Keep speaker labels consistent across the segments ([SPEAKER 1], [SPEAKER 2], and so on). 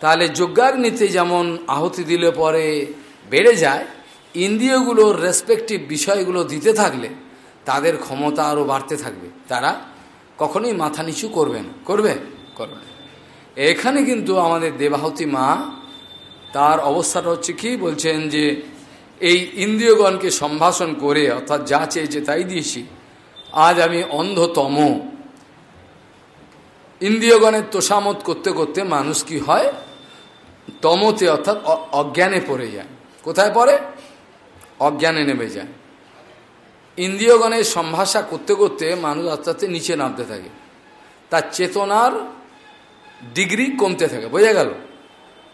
[SPEAKER 1] তাহলে যজ্ঞাগ্নিতে যেমন আহুতি দিলে পরে বেড়ে যায় ইন্দ্রিয়গুলোর রেসপেক্টিভ বিষয়গুলো দিতে থাকলে তাদের ক্ষমতা আরও বাড়তে থাকবে। তারা কখনোই মাথা নিচু করবে না। করবে? করবে এখানে কিন্তু আমাদের দেবাহতী মা, তার অবস্থাটা হচ্ছে কি? বলছেন যে এই ইন্দ্রিয়গণকে সম্ভাষণ করে, অর্থাৎ যা চেয়েছে তাই দিয়েছি। আজ আমি অন্ধতম। ইন্দ্রিয়গণের তোষামত করতে করতে মানুষ কি হয়? তমতে অর্থাৎ অজ্ঞানে পড়ে যায়। কোথায় পড়ে? অজ্ঞানে নেমে যায়। ইন্দ্রিয়গণের সম্ভাষা করতে করতে মানুষ আস্তে আস্তে নিচে নামতে থাকে। তার চেতনার ডিগ্রি কমতে থাকে। বোঝা গেল?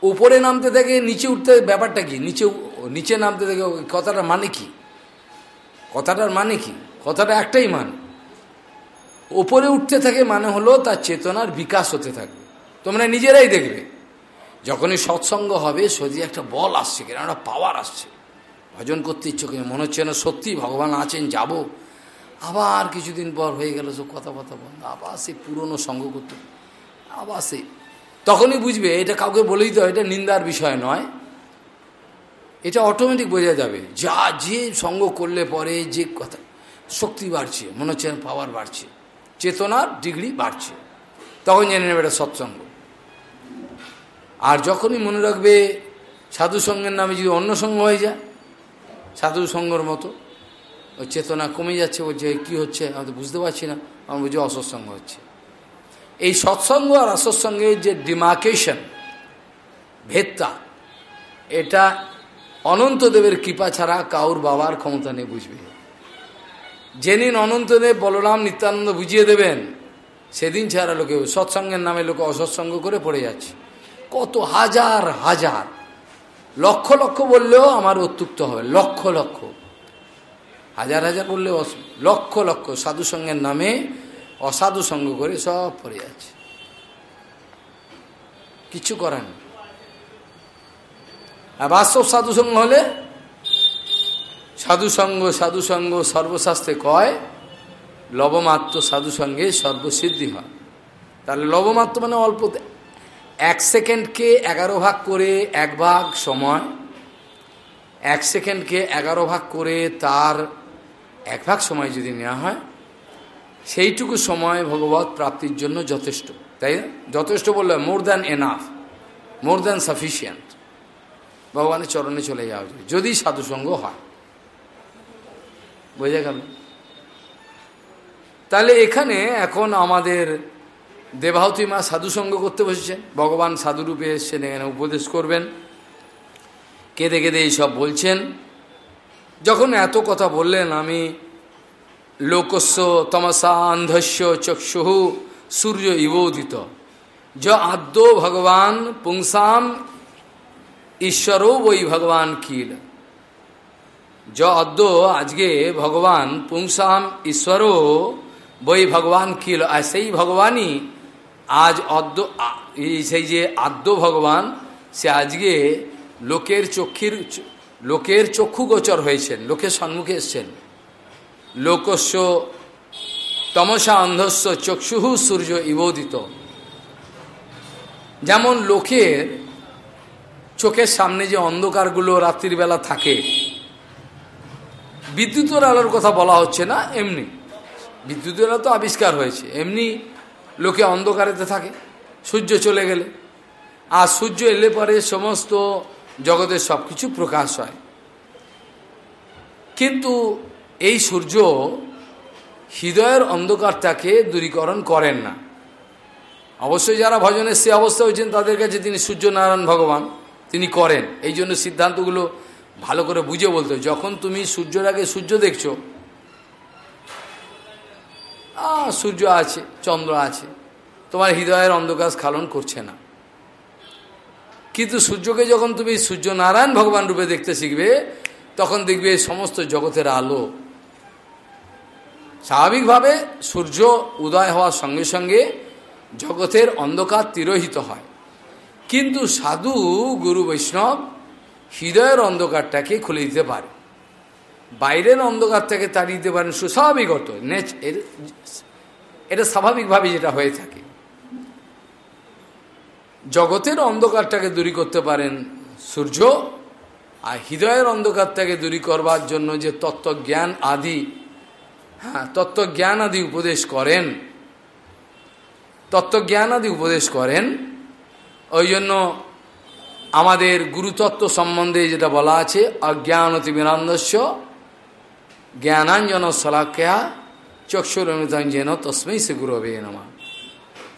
[SPEAKER 1] উপরে নামতে থাকে, নিচে উঠতে ব্যাপারটা কি? নিচে নিচে নামতে থাকে কথাটার মানে কি? কথাটার মানে কি? কথাটা একটাই মানে। ওপরে উঠতে থাকে মানে হলো তার চেতনার বিকাশ হতে থাকবে তোমরা নিজেরাই দেখবে। যখনই সৎসঙ্গ হবে সত্যি একটা বল আসছে কেন, একটা পাওয়ার আসছে। ভজন করতে ইচ্ছে ইচ্ছুক মনে হচ্ছে না সত্যি ভগবান আছেন, যাব। আবার কিছুদিন পর হয়ে গেল সব কথা কথা বন্ধ। আবার সেই পুরনো সঙ্গ করতে। আবার সেই। তখনই বুঝবে, এটা কাউকে বলেই তো এটা নিন্দার বিষয় নয়। এটা অটোমেটিক বোঝা যাবে। যা, যে সঙ্গ করলে পরে যে কথা, শক্তি বাড়ছে, মনে হচ্ছে পাওয়ার বাড়ছে। চেতনার ডিগ্রি বাড়ছে। তখন জেনে নেবে এটা সৎসঙ্গ। আর যখনই মনে রাখবে সাধু সঙ্গের নামে যদি অন্য সঙ্গ হয়ে যায়, সাধু সঙ্গর মতো, ওই চেতনা কমে যাচ্ছে বলছে কী হচ্ছে, আমি তো বুঝতে পারছি না আমার বুঝি অসৎসঙ্গ হচ্ছে। এই সৎসঙ্গ আর অসৎসঙ্গের যে ডিমার্কেশন, ভেদটা, এটা অনন্তদেবের কৃপা ছাড়া কাউর বাবার ক্ষমতা নেই বুঝবে। যেদিন অনন্তদেব বলরাম নিত্যানন্দ বুঝিয়ে দেবেন, সেদিন ছাড়া লোকে সৎসঙ্গের নামে লোকে অসৎসঙ্গ করে পড়ে যাচ্ছে। কত হাজার হাজার। লক্ষ লক্ষ বললেও আমার অত্যুক্ত হবে, লক্ষ লক্ষ। হাজার হাজার বললেও লক্ষ লক্ষ, সাধু সঙ্গের নামে অসাধু সঙ্গ করে সব পড়ে যাচ্ছে। কিছু করার নেই। আর বাস্তব সাধুসঙ্গ হলে সাধুসঙ্গ সাধুসঙ্গ সর্বশাস্ত্রে কয়, লবমাত্র সাধুসঙ্গে সর্বসিদ্ধি হয়। তাহলে লবমাত্র মানে অল্প এক সেকেন্ডকে এগারো ভাগ করে এক ভাগ সময় এক সেকেন্ডকে এগারো ভাগ করে তার এক ভাগ সময় যদি নেওয়া হয়, সেইটুকু সময় ভগবত প্রাপ্তির জন্য যথেষ্ট, তাই যথেষ্ট বললে more than enough more than sufficient ভগবানের চরণে চলে যাওয়া উচিত, যদি সাধুসঙ্গ হয়। বোঝা গেল? তাহলে এখানে এখন আমাদের দেবাহতী মা সাধুসঙ্গ করতে বসেছেন। ভগবান সাধুরূপে এসছেন, এখানে উপদেশ করবেন। কেঁদে কেঁদে এইসব বলছেন। যখন এত কথা বললেন, আমি লোকস্য তমসা অন্ধস্য চক্ষু সূর্য ইবোধিত। য আদ্য ভগবান পুংসাম ঈশ্বরও বই ভগবান কিল। য অদ্য আজকে ভগবান পুংসাম ঈশ্বরও বই ভগবান কিল। আর সেই ভগবানই আজ অদ্য সেই যে আদ্য ভগবান, সে আজকে লোকের চক্ষির, লোকের চক্ষু গোচর হয়েছেন, লোকের সম্মুখে এসছেন। লোকস্য তমসা অন্ধস্য চক্ষুহু সূর্য ইবোদিত। যেমন লোকের চোখের সামনে যে অন্ধকারগুলো রাত্রিবেলা থাকে, বিদ্যুতের আলোর কথা বলা হচ্ছে না, এমনি। বিদ্যুতের আলো তো আবিষ্কার হয়েছে, এমনি লোকে অন্ধকারেতে থাকে, সূর্য চলে গেলে। আর সূর্য এলে পরে সমস্ত জগতের সব কিছু প্রকাশ হয়। কিন্তু এই সূর্য হৃদয়ের অন্ধকারটাকে দূরীকরণ করেন না। অবশ্যই যারা ভজনের সে অবস্থা হয়েছেন, তাদের কাছে তিনি সূর্যনারায়ণ ভগবান, তিনি করেন। এই জন্য সিদ্ধান্তগুলো ভালো করে বুঝে বলতে যখন তুমি সূর্যের আগে সূর্য দেখছ সূর্য আছে, চন্দ্র আছে। তোমার হৃদয়ের অন্ধকার স্খালন করছে না। কিন্তু সূর্যকে যখন তুমি সূর্য নারায়ণ ভগবান রূপে দেখতে শিখবে, তখন দেখবে সমস্ত জগতের আলো। স্বাভাবিকভাবে সূর্য উদয় হওয়ার সঙ্গে সঙ্গে জগতের অন্ধকার তিরোহিত হয়। কিন্তু সাধু গুরু বৈষ্ণব হৃদয়ের অন্ধকারটাকে খুলে দিতে পারে। বাইরের অন্ধকারটাকে তাড়িয়ে দিতে পারেন সুস্বাভাবিকত নেচ এটা স্বাভাবিকভাবে যেটা হয়ে থাকে। জগতের অন্ধকারটাকে দূরী করতে পারেন সূর্য, আর হৃদয়ের অন্ধকারটাকে দূরী করবার জন্য যে তত্ত্বজ্ঞান আদি হ্যাঁ তত্ত্বজ্ঞান আদি উপদেশ করেন, তত্ত্বজ্ঞান আদি উপদেশ করেন, ওই জন্য আমাদের গুরুতত্ত্ব সম্বন্ধে যেটা বলা আছে অজ্ঞানতি বিনন্দস্য জ্ঞানাঞ্জন শলাখ্যা চক্ষুরমিতাঞ্জেন তস্মৈ সে গুরু হবে নামা।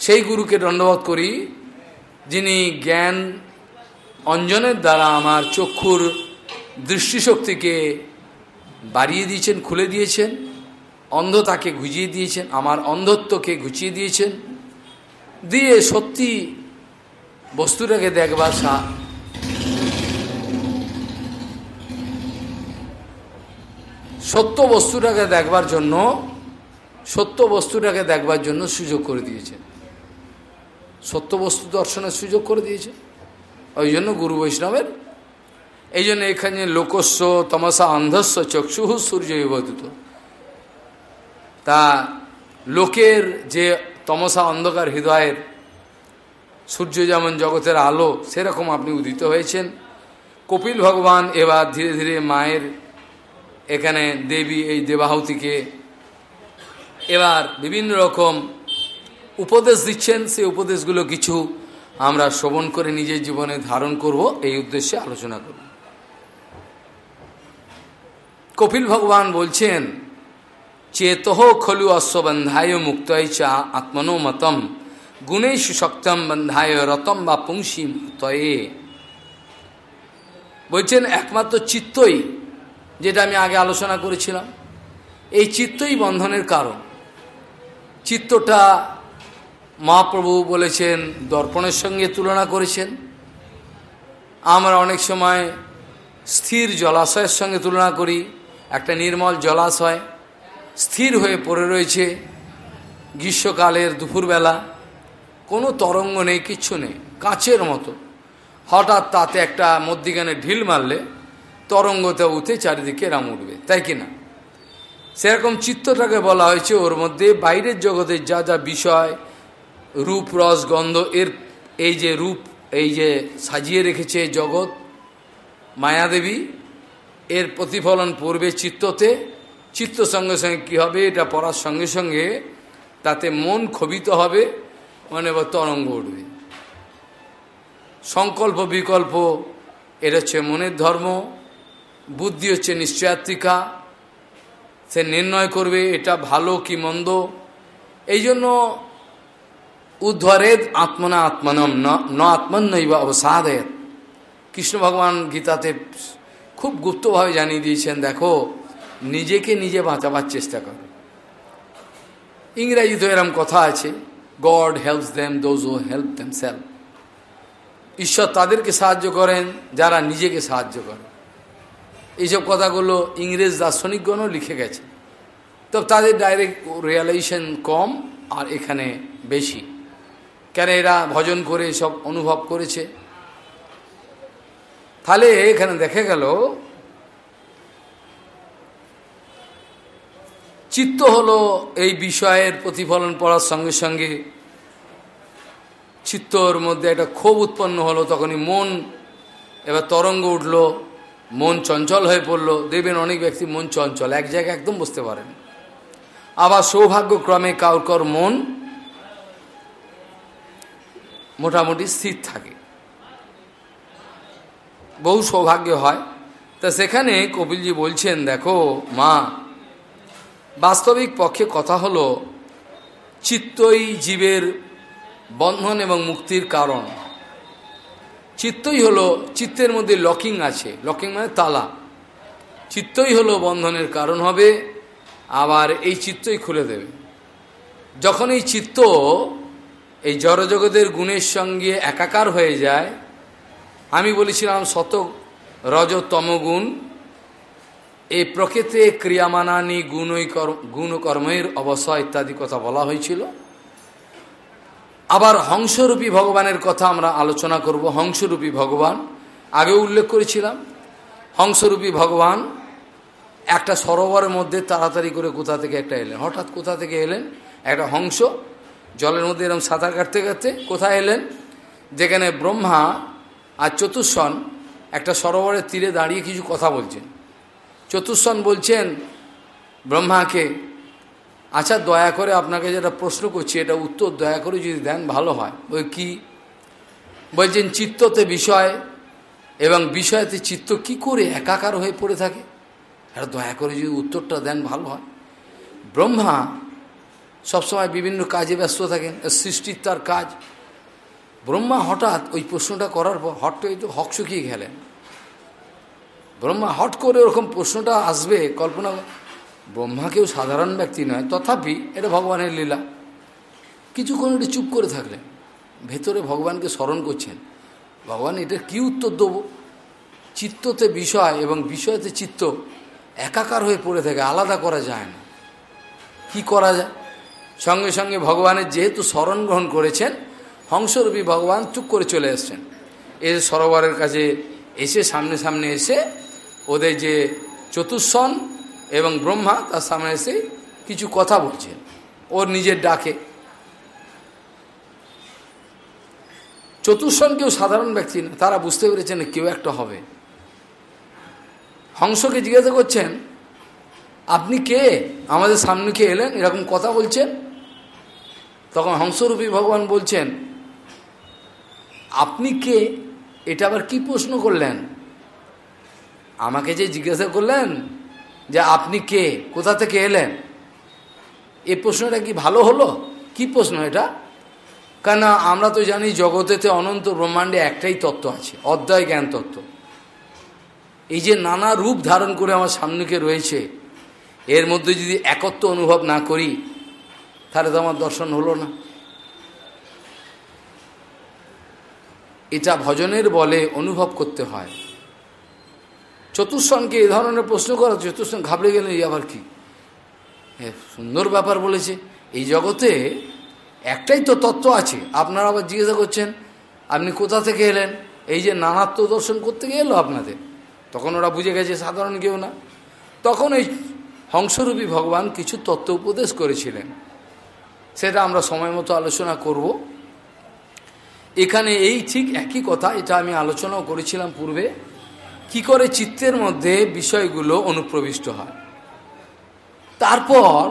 [SPEAKER 1] সেই গুরুকে দণ্ডবোধ করি, যিনি জ্ঞান অঞ্জনের দ্বারা আমার চক্ষুর দৃষ্টিশক্তিকে বাড়িয়ে দিয়েছেন, খুলে দিয়েছেন, অন্ধতাকে ঘুজিয়ে দিয়েছেন, আমার অন্ধত্বকে ঘুচিয়ে দিয়েছেন, দিয়ে সত্যি বস্তুটাকে দেখবার সত্য বস্তুটাকে দেখবার জন্য, সত্য বস্তুটাকে দেখবার জন্য সুযোগ করে দিয়েছেন সত্য বস্তু দর্শনের সুযোগ করে দিয়েছে। ওই জন্য গুরু বৈষ্ণবের, এই জন্য এখানে লোকস্ব, তমসা, অন্ধস্ব চক্ষুহু সূর্য বিবদিত তা লোকের যে তমসা, অন্ধকার হৃদয়ের, সূর্য যেমন জগতের আলো, সেরকম আপনি উদিত হয়েছেন। কপিল ভগবান এবার ধীরে ধীরে মায়ের এখানে দেবী এই দেবাহুতিকে এবার বিভিন্ন রকম উপদেশ দিচ্ছেন। সেই উপদেশগুলো কিছু আমরা শ্রবণ করে নিজের জীবনে ধারণ করব। এই উদ্দেশ্যে আলোচনা করব। কপিল ভগবান বলছেন, চেতহ খলু অশ্ববন্ধায় মুক্তয় চা আত্মনো মতম গুণেশ শক্তম বন্ধায় রতম বা পুংসি তয়ে বলছেন, একমাত্র চিত্তই যেটা আমি আগে আলোচনা করেছিলাম, এই চিত্তই বন্ধনের কারণ। চিত্তটা মহাপ্রভু বলেছেন, দর্পণের সঙ্গে তুলনা করেছেন। আমরা অনেক সময় স্থির জলাশয়ের সঙ্গে তুলনা করি, একটা নির্মল জলাশয় স্থির হয়ে পড়ে রয়েছে গ্রীষ্মকালের দুপুরবেলা, কোনো তরঙ্গ নেই, কিচ্ছু নেই, কাঁচের মতো। হঠাৎ তাতে একটা মধ্যিখানে ঢিল মারলে তরঙ্গতে উঠে চারিদিকে রাম উঠবে, তাই কিনা সেরকম চিত্তটাকে বলা হয়েছে ওর মধ্যে বাইরের জগতের যা যা বিষয়, রূপ, রস, গন্ধ, এর এই যে রূপ, এই যে সাজিয়ে রেখেছে জগৎ, মায়াদেবী, এর প্রতিফলন পড়বে চিত্ততে, চিত্ত সঙ্গে সঙ্গে কী হবে, এটা পড়ার সঙ্গে সঙ্গে তাতে মন ক্ষোভিত হবে মানে তরঙ্গ উঠবে। সংকল্প বিকল্প এটা হচ্ছে মনের ধর্ম বুদ্ধি হচ্ছে নিশ্চয়াত্রিকা সে নির্ণয় করবে এটা ভালো কি মন্দ। এই জন্য উদ্ধরেদ আত্মনা আত্মনম ন আত্মন্নই বা অবসাদেত কৃষ্ণ ভগবান গীতাতে খুব গুপ্তভাবে জানিয়ে দিয়েছেন, দেখো, নিজেকে নিজে বাঁচাবার চেষ্টা করো। ইংরাজিতে এরম কথা আছে, God helps them, those who help them self ঈশ্বর তাদেরকে সাহায্য করেন, যারা নিজেকে সাহায্য করে এইসব কথাগুলো ইংরেজ দার্শনিকগণও লিখে গেছে। তো তাদের ডাইরেক্ট রিয়ালাইজেশন কম আর এখানে বেশি। কেন এরা ভজন করে সব অনুভব করেছে? তাহলে এখানে দেখে গেল, চিত্ত হলো এই বিষয়ের প্রতিফলন পড়ার সঙ্গে সঙ্গে চিত্তর মধ্যে একটা ক্ষোভ উৎপন্ন হলো, তখনই মন এবার তরঙ্গ উঠল। মন চঞ্চল হয়ে পড়ল, দেখবেন অনেক ব্যক্তি মন চঞ্চল, এক জায়গায় একদম বসতে পারেন। আবার সৌভাগ্যক্রমে কাউর কর মন মোটামুটি স্থির থাকে। বহু সৌভাগ্য হয়। তা সেখানে কপিলজি বলছেন, দেখো, মা, বাস্তবিক পক্ষে কথা হলো, চিত্তই জীবের বন্ধন এবং মুক্তির কারণ। চিত্তই হলো, চিত্তের মধ্যে লকিং আছে। লকিং মানে তালা। চিত্তই হলো বন্ধনের কারণ হবে, আবার এই চিত্তই খুলে দেবে। যখন এই চিত্ত এই জড়জগতের গুণের সঙ্গে একাকার হয়ে যায়, আমি বলেছিলাম শত রজতম গুণ এই প্রকৃতি ক্রিয়ামানানি, গুণই কর্ম গুণকর্মের অবসর ইত্যাদি কথা বলা হয়েছিল। আবার হংসরূপী ভগবানের কথা আমরা আলোচনা করব। হংসরূপী ভগবান আগে উল্লেখ করেছিলাম, হংসরূপী ভগবান একটা সরোবরের মধ্যে তাড়াতাড়ি করে কোথা থেকে একটা এলেন? হঠাৎ কোথা থেকে এলেন? একটা হংস, জলের মধ্যে এরকম সাঁতার কাটতে কাটতে কোথায় এলেন? যেখানে ব্রহ্মা আর চতুর্সন একটা সরোবরের তীরে দাঁড়িয়ে কিছু কথা বলছেন। চতুর্সন বলছেন, ব্রহ্মাকে আচ্ছা দয়া করে আপনাকে যেটা প্রশ্ন করছি, এটা উত্তর দয়া করে যদি দেন, ভালো হয়। ওই কি? বলছেন, চিত্ততে বিষয় এবং বিষয়তে চিত্ত কি করে একাকার হয়ে পড়ে থাকে? এটা দয়া করে যদি উত্তরটা দেন, ভালো হয়। ব্রহ্মা সবসময় বিভিন্ন কাজে ব্যস্ত থাকেন, সৃষ্টির তার কাজ। ব্রহ্মা হঠাৎ ওই প্রশ্নটা করার পর, হট একটু হক শুকিয়ে গেলেন। ব্রহ্মা হট করে ওরকম প্রশ্নটা আসবে, কল্পনা ব্রহ্মা কেউ সাধারণ ব্যক্তি নয়, তথাপি এটা ভগবানের লীলা। কিছুক্ষণ একটু চুপ করে থাকলেন। ভেতরে ভগবানকে স্মরণ করছেন। ভগবান এটা কি উত্তর দেবো? চিত্ততে বিষয় এবং বিষয়তে চিত্ত একাকার হয়ে পড়ে থাকে, আলাদা করা যায় না। কি করা যায়? সঙ্গে সঙ্গে ভগবানের যেহেতু স্মরণ গ্রহণ করেছেন, হংসরূপী ভগবান চুপ করে চলে এসছেন। এসে সরোবরের কাছে এসে সামনে সামনে এসে ওদের যে চতুর্সন এবং ব্রহ্মা তার সামনে এসে কিছু কথা বলছেন ওর নিজের ডাকে। চতুর্সন কেউ সাধারণ ব্যক্তি না, তারা বুঝতে পেরেছেন কেউ একটা হবে। হংসকে জিজ্ঞাসা করছেন, আপনি কে? আমাদের সামনে কে এলেন? এরকম কথা বলছেন? তখন হংসরূপী ভগবান বলছেন, আপনি কে? এটা আবার কি প্রশ্ন করলেন? আমাকে যে জিজ্ঞাসা করলেন যে আপনি কে? কোথা থেকে এলেন? এই প্রশ্নটা কি ভালো হলো? কি প্রশ্ন এটা? কেন আমরা তো জানি জগতেতে অনন্ত ব্রহ্মাণ্ডে একটাই তত্ত্ব আছে, অদ্বয় জ্ঞান তত্ত্ব। এই যে নানা রূপ ধারণ করে আমার সামনেকে রয়েছে, এর মধ্যে যদি একত্ব অনুভব না করি, তাহলে তো আমার দর্শন হলো না। এটা ভজনের বলে অনুভব করতে হয়। চতুর্সনকে এ ধরনের প্রশ্ন করা চতুর্সন ঘাবড়ে গেলে এই আবার কি? সুন্দর ব্যাপার বলেছে। এই জগতে একটাই তো তত্ত্ব আছে। আপনারা আবার জিজ্ঞাসা করছেন, আপনি কোথা থেকে এলেন? এই যে নানাত্ম দর্শন করতে গিয়ে এলো আপনাদের। তখন ওরা বুঝে গেছে, সাধারণ কেউ না। তখন এই হংসরূপী ভগবান কিছু তত্ত্ব উপদেশ করেছিলেন। সেটা আমরা সময় মতো আলোচনা করব। এখানে এই ঠিক একই কথা, এটা আমি আলোচনাও করেছিলাম পূর্বে। কি করে চিত্তের মধ্যে বিষয়গুলো অনুপ্রবিষ্ট হয়? তারপর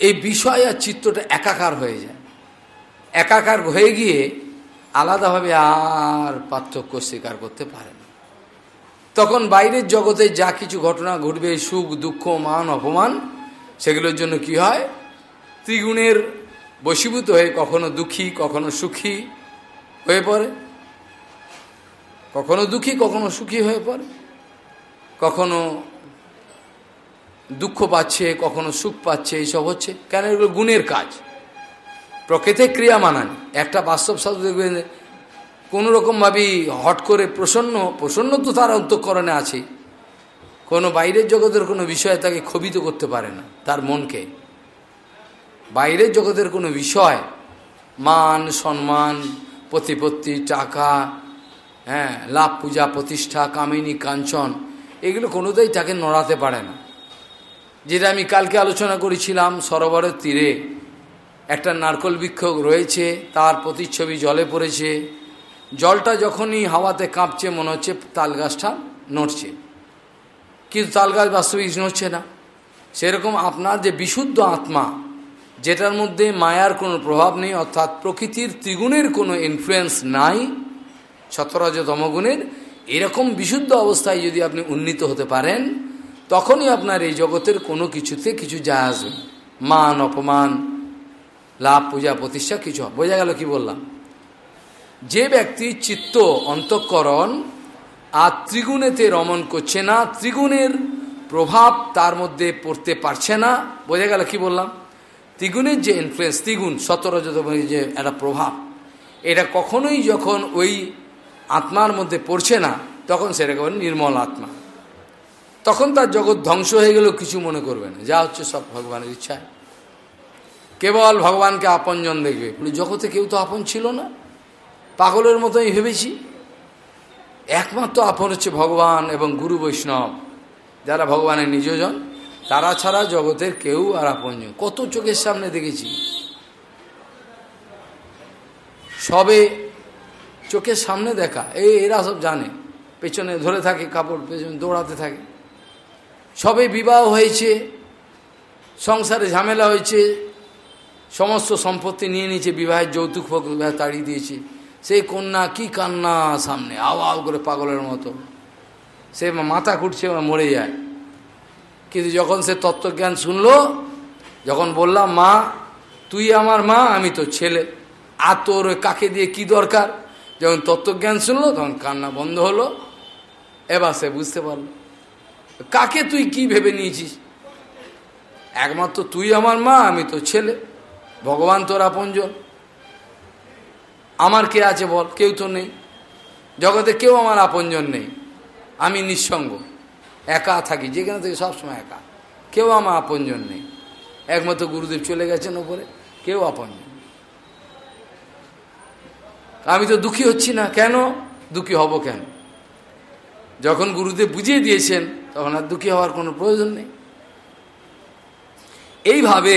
[SPEAKER 1] এই বিষয় আর চিত্তটা একাকার হয়ে যায়। একাকার হয়ে গিয়ে আলাদাভাবে আর পার্থক্য স্বীকার করতে পারে না। তখন বাইরের জগতে যা কিছু ঘটনা ঘটবে, সুখ, দুঃখ, মান, অপমান, সেগুলোর জন্য কি হয়? ত্রিগুণের বশীভূত হয়ে কখনো দুঃখী, কখনো সুখী হয়ে পড়ে। কখনো দুঃখী, কখনো সুখী হয়ে পড়ে। কখনো দুঃখ পাচ্ছে, কখনো সুখ পাচ্ছে, এইসব হচ্ছে। কেন? এগুলো গুণের কাজ। প্রকৃতির ক্রিয়া মানান। একটা বাস্তব শাস্ত্র দেখবেন কোনো রকমভাবেই হট করে প্রসন্ন প্রসন্ন তো তার অন্তঃকরণে আছে। কোনো বাইরের জগতের কোনো বিষয় তাকে ক্ষোভিত করতে পারে না, তার মনকে। বাইরের জগতের কোনো বিষয়, মান, সম্মান, প্রতিপত্তি, টাকা হ্যাঁ লাভ পূজা, প্রতিষ্ঠা, কামিনী, কাঞ্চন, এগুলো কোনোতেই তাকে নড়াতে পারে না। যেটা আমি কালকে আলোচনা করেছিলাম সরোবরের তীরে। একটা নারকল বৃক্ষ রয়েছে, তার প্রতিচ্ছবি জলে পড়েছে। জলটা যখনই হাওয়াতে কাঁপছে, মনে হচ্ছে তাল গাছটা নড়ছে। কিন্তু তাল গাছ বাস্তবিক নড়ছে না। সেরকম আপনার যে বিশুদ্ধ আত্মা, যেটার মধ্যে মায়ার কোনো প্রভাব নেই, অর্থাৎ প্রকৃতির ত্রিগুণের কোনো ইনফ্লুয়েন্স নাই শতরজ তমগুণের এরকম বিশুদ্ধ অবস্থায় যদি আপনি উন্নীত হতে পারেন, তখনই আপনার এই জগতের কোনো কিছুতে কিছু যা আসবে মান, অপমান, লাভ, পূজা, প্রতিষ্ঠা, কিছু বোঝা গেল কি বললাম? যে ব্যক্তি চিত্ত, অন্তঃকরণ আর ত্রিগুণেতে রমন করছে না, ত্রিগুণের প্রভাব তার মধ্যে পড়তে পারছে না, বোঝা গেল কি বললাম? ত্রিগুণের যে ইনফ্লুয়েন্স ত্রিগুণ সতরজত যে একটা প্রভাব, এটা কখনোই যখন ওই আত্মার মধ্যে পড়ছে না, তখন সেটাকে নির্মল আত্মা। তখন তার জগৎ ধ্বংস হয়ে গেলেও কিছু মনে করবে না। যা হচ্ছে সব ভগবানের ইচ্ছায়। কেবল ভগবানকে আপনজন দেখবে। জগতে কেউ তো আপন ছিল না। পাগলের মতোই ভেবেছি। একমাত্র আপন হচ্ছে ভগবান এবং গুরু বৈষ্ণব। যারা ভগবানের নিজজন, তারা ছাড়া জগতের কেউ আর আপনজন কত চোখের সামনে দেখেছি। সবে চোখের সামনে দেখা, এই এরা সব জানে। পেছনে ধরে থাকে, কাপড় পেছনে দৌড়াতে থাকে। সবে বিবাহ হয়েছে, সংসারে ঝামেলা হয়েছে, সমস্ত সম্পত্তি নিয়ে নিয়েছে, বিবাহের যৌতুক বিবাহ তাড়িয়ে দিয়েছে। সেই কন্যা কি কান্না সামনে আওয়াল করে পাগলের মতো। সে মাথা খুঁটছে মরে যায়। কিন্তু যখন সে তত্ত্বজ্ঞান শুনলো, যখন বললাম, মা, তুই আমার মা, আমি তো ছেলে। আর তোর কাকে দিয়ে কি দরকার? যখন তত্ত্বজ্ঞান শুনলো, তখন কান্না বন্ধ হলো। এবার সে বুঝতে পারল, কাকে তুই কি ভেবে নিয়েছিস? একমাত্র তুই আমার মা, আমি তো ছেলে। ভগবান তোর আপনজন। আমার কে আছে বল? কেউ তো নেই। জগতে কেউ আমার আপনজন নেই। আমি নিঃসঙ্গ। একা থাকি। যেখানে থেকে সবসময় একা। কেউ আমার আপনজন নেই। একমাত্র গুরুদেব চলে গেছেন ওপরে। কেউ আপনজন আমি তো দুঃখী হচ্ছি না। কেন? দুঃখী হব কেন? যখন গুরুদেব বুঝিয়ে দিয়েছেন, তখন আর দুঃখী হওয়ার কোনো প্রয়োজন নেই। এইভাবে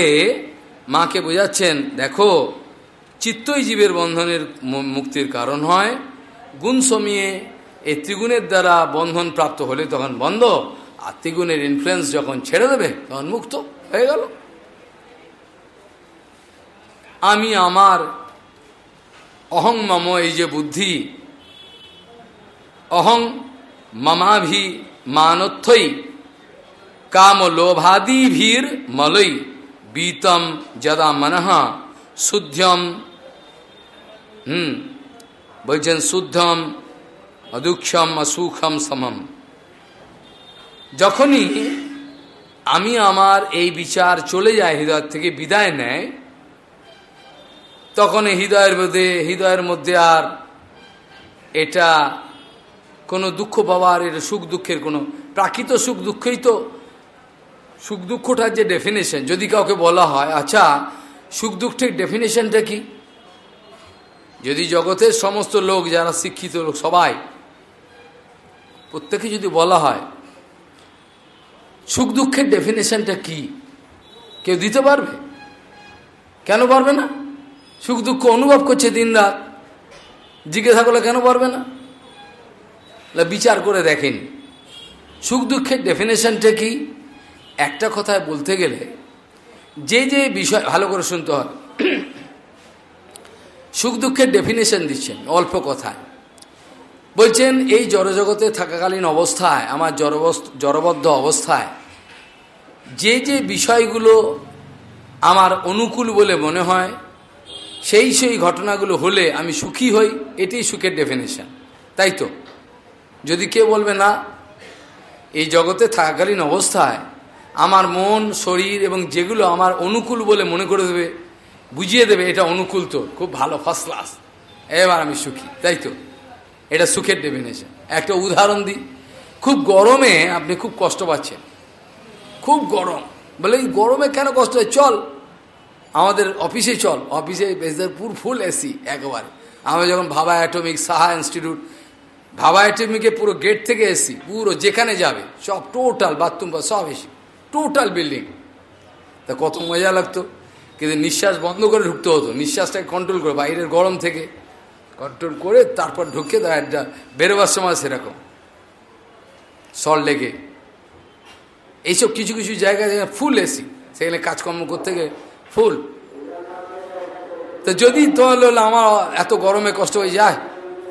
[SPEAKER 1] মাকে বোঝাচ্ছেন, দেখো, চিত্তই জীবের বন্ধনের মুক্তির কারণ হয়। গুণ সমিয়ে এই ত্রিগুণের দ্বারা বন্ধন প্রাপ্ত হলে তখন বন্ধ। আর ত্রিগুণের ইনফ্লুয়েন্স যখন ছেড়ে দেবে, তখন মুক্ত হয়ে গেল। আমি আমার অহং মম এই যে বুদ্ধি, অহং মমাভি মানথই কাম লোভাদিভীর মলই, বীতম যদা মনহ শুদ্ধম হুম, বলছেন শুদ্ধম অদুক্ষম অসুখম সমম। যখনই আমি আমার এই বিচার চলে যায়, হৃদয় থেকে বিদায় নেয় তখন হৃদয়ের মধ্যে হৃদয়ের মধ্যে আর এটা কোনো দুঃখ পাওয়ার, এটা সুখ দুঃখের কোনো, প্রাকৃত সুখ দুঃখই তো সুখ দুঃখটার যে ডেফিনেশন যদি কাউকে বলা হয় আচ্ছা সুখ দুঃখের ডেফিনেশনটা কি? যদি জগতের সমস্ত লোক, যারা শিক্ষিত লোক, সবাই, প্রত্যেকে যদি বলা হয়, সুখ দুঃখের ডেফিনেশনটা কি? কেউ দিতে পারবে? কেন পারবে না? সুখ দুঃখ অনুভব করছে দিন রাত। জিজ্ঞাসা করলে কেন পারবে না? বিচার করে দেখেন। সুখ দুঃখের ডেফিনেশনটা কি? একটা কথায় বলতে গেলে যে যে বিষয়, ভালো করে শুনতে হয় সুখ দুঃখের ডেফিনেশন দিচ্ছেন, অল্প কথায়। বলছেন, এই জড়জগতে থাকাকালীন অবস্থায়, আমার জড়বদ্ধ অবস্থায়, যে যে বিষয়গুলো আমার অনুকূল বলে মনে হয় সেই সেই ঘটনাগুলো হলে আমি সুখী হই, এটাই সুখের ডেফিনেশন তাই তো? যদি কেউ বলবে, না, এই জগতে থাকাকালীন অবস্থায় আমার মন, শরীর এবং যেগুলো আমার অনুকূল বলে মনে করে দেবে, বুঝিয়ে দেবে, এটা অনুকূল তো, খুব ভালো ফার্স্ট ক্লাস এবার আমি সুখী, তাই তো? এটা সুখের ডেফিনেশন একটা উদাহরণ দিই, খুব গরমে আপনি খুব কষ্ট পাচ্ছেন। খুব গরম। বলে এই গরমে কেন কষ্ট হয়? চল আমাদের অফিসে চল, অফিসে পুর ফুল এসি একেবারে। আমরা যখন ভাবা অ্যাটমিক সাহা ইনস্টিটিউট ভাবা অ্যাটমিকে পুরো গেট থেকে এসি পুরো যেখানে যাবে, সব টোটাল বাথরুম বা সব এসি টোটাল বিল্ডিং তা কত মজা লাগতো। কিন্তু নিঃশ্বাস বন্ধ করে ঢুকতে হতো, নিঃশ্বাসটাকে কন্ট্রোল করে বাইরের গরম থেকে কন্ট্রোল করে তারপর ঢুকে একটা বেরোবার সময় সেরকম। সল লেগে এইসব কিছু কিছু জায়গায় ফুল এসি সেখানে কাজকর্ম করতে গিয়ে ফুল। তো যদি তাহলে আমার এত গরমে কষ্ট হয়ে যায়,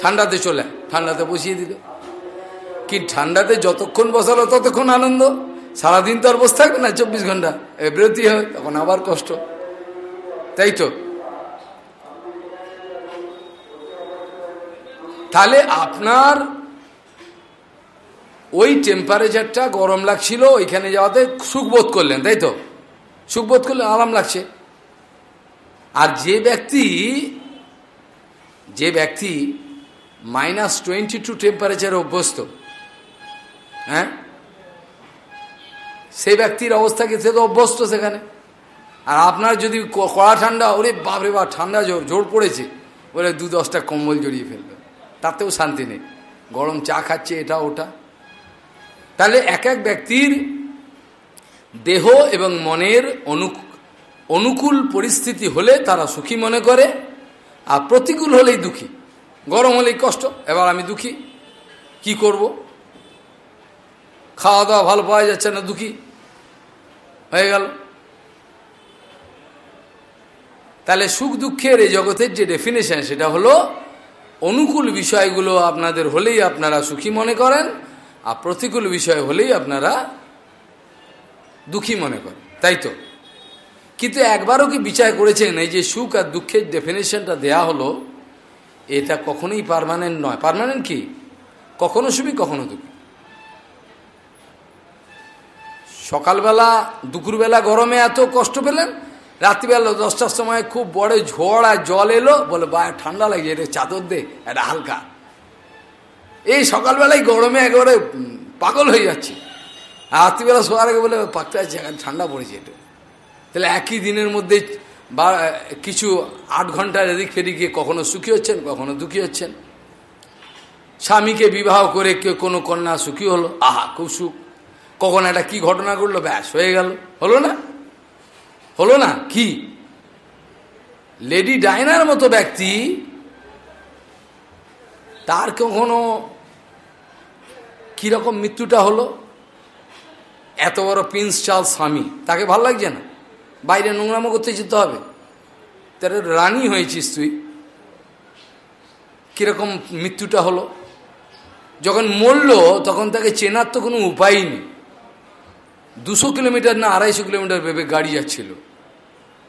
[SPEAKER 1] ঠান্ডাতে চলে, ঠান্ডাতে বসিয়ে দিল। কি ঠান্ডাতে যতক্ষণ বসালো ততক্ষণ আনন্দ। সারাদিন তো আর বসে থাকবে না চব্বিশ ঘণ্টা। বিরতি হয়, তখন আবার কষ্ট। তাই তো? তাহলে আপনার ওই টেম্পারেচারটা গরম লাগছিল, ওইখানে যাওয়াতে সুখবোধ করলেন, তাই তো? সুখবোধ করলেন, আরাম লাগছে। আর যে ব্যক্তি যে ব্যক্তি মাইনাস টোয়েন্টি টু টেম্পারেচারে অভ্যস্ত হ্যাঁ? সে ব্যক্তির অবস্থা কি? সে তো অভ্যস্ত সেখানে। আর আপনার যদি কড়া ঠান্ডা, ওরে বাপরে বা ঠান্ডা জোর জোর পড়েছে, বলে দু দশটা কম্বল জড়িয়ে ফেলবে। তাতেও শান্তি নেই। গরম চা খাচ্ছে এটা, ওটা। তাহলে এক এক ব্যক্তির দেহ এবং মনের অনু অনুকূল পরিস্থিতি হলে তারা সুখী মনে করে, আর প্রতিকূল হলেই দুঃখী। গরম হলেই কষ্ট, এবার আমি দুঃখী। কি করব? খাওয়া দাওয়া ভালো পাওয়া যাচ্ছে না, দুঃখী। হয়ে গেল। তাহলে সুখ দুঃখের এই জগতের যে ডেফিনেশন সেটা হলো, অনুকূল বিষয়গুলো আপনাদের হলেই আপনারা সুখী মনে করেন, আর প্রতিকূল বিষয় হলেই আপনারা দুঃখী মনে করেন। তাই তো? কিন্তু একবারও কি বিচার করেছেন? এই যে সুখ আর দুঃখের ডেফিনেশনটা দেয়া হলো, এটা কখনোই পারমানেন্ট নয়। পারমানেন্ট কি? কখনো সুখী, কখনো দুঃখী। সকালবেলা, দুপুরবেলা গরমে এত কষ্ট পেলেন? রাত্রিবেলা দশটার সময় খুব বড় ঝড় আর জল এলো, বলে বা ঠান্ডা লাগে এটা চাদর দে, এটা হালকা। এই সকালবেলায় গরমে একেবারে পাগল হয়ে যাচ্ছে। আর রাত্রিবেলা শোয়ার আগে বলে, পাকতে আছে ঠান্ডা পড়েছে একটু তাহলে একই দিনের মধ্যে বা কিছু আট ঘণ্টার এদিক ফেরি গিয়ে কখনো সুখী হচ্ছেন, কখনো দুঃখী হচ্ছেন। স্বামীকে বিবাহ করে কেউ কোনো কন্যা সুখী হলো, আহা, খুব সুখ। কখন একটা কি ঘটনা ঘটলো, ব্যাস, হয়ে গেল। হলো না? হলো না? কি? লেডি ডাইনার মতো ব্যক্তি, তার কখনো কীরকম মৃত্যুটা হলো? এত বড় প্রিন্স চাল স্বামী, তাকে ভালো লাগছে না? বাইরে নোংরামো করতে যেতে হবে। তার রানী হয়েছিস তুই। কীরকম মৃত্যুটা হলো। যখন মরল, তখন তাকে চেনার তো কোনো উপায় নেই। দুশো কিলোমিটার না আড়াইশো কিলোমিটার ভেবে গাড়ি যাচ্ছিল।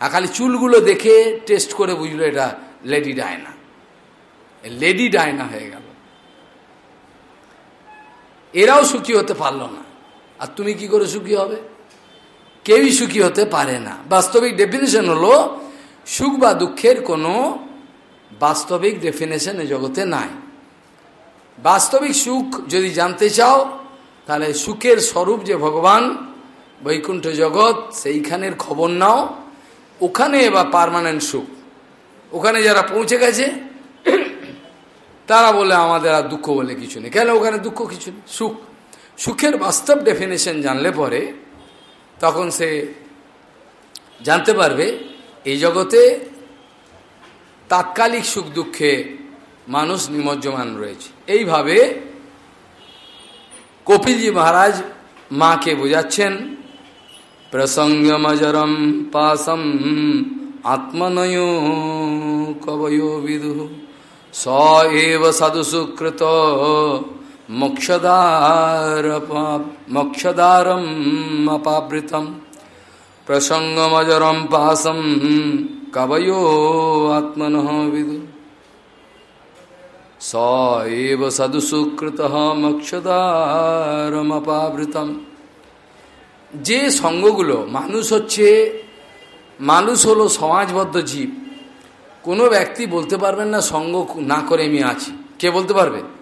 [SPEAKER 1] আর খালি চুলগুলো দেখে টেস্ট করে বুঝলো এটা লেডি ডায়না। লেডি ডায়না হয়ে গেল। এরাও সুখী হতে পারল না। আর তুমি কি করে সুখী হবে? কেউই সুখী হতে পারে না। বাস্তবিক ডেফিনেশন হলো, সুখ বা দুঃখের কোনো বাস্তবিক ডেফিনেশন এ জগতে নাই। বাস্তবিক সুখ যদি জানতে চাও, তাহলে সুখের স্বরূপ যে ভগবান, বৈকুণ্ঠ জগৎ, সেইখানের খবর নাও। ওখানে এবার পারমানেন্ট সুখ। ওখানে যারা পৌঁছে গেছে, তারা বলে আমাদের আর দুঃখ বলে কিছু নেই। কেন ওখানে দুঃখ কিছু নেই? সুখ। সুখের বাস্তব ডেফিনেশন জানলে পরে তখন সে জানতে পারবে, এই জগতে তাৎকালিক সুখ দুঃখে মানুষ নিমজ্জমান রয়েছে। এইভাবে কপিলজি মহারাজ মাকে বোঝাচ্ছেন, প্রসঙ্গমজরম পাশম আত্মনয় কবয় বিদু স এব সদুসুকৃত মোক্ষদার মোক্ষদারম অপাবৃতম প্রসঙ্গমজরম পাশম কবয় আত্মন বিদু স এব সদুসুকৃত মোক্ষদারমপাবৃতম যে সঙ্গগুলো মানুষ হচ্ছে, মানুষ হলো সমাজবদ্ধ জীব। কোনো ব্যক্তি বলতে পারবেন না, সঙ্গ না করে আমি আছি। কে বলতে পারবে?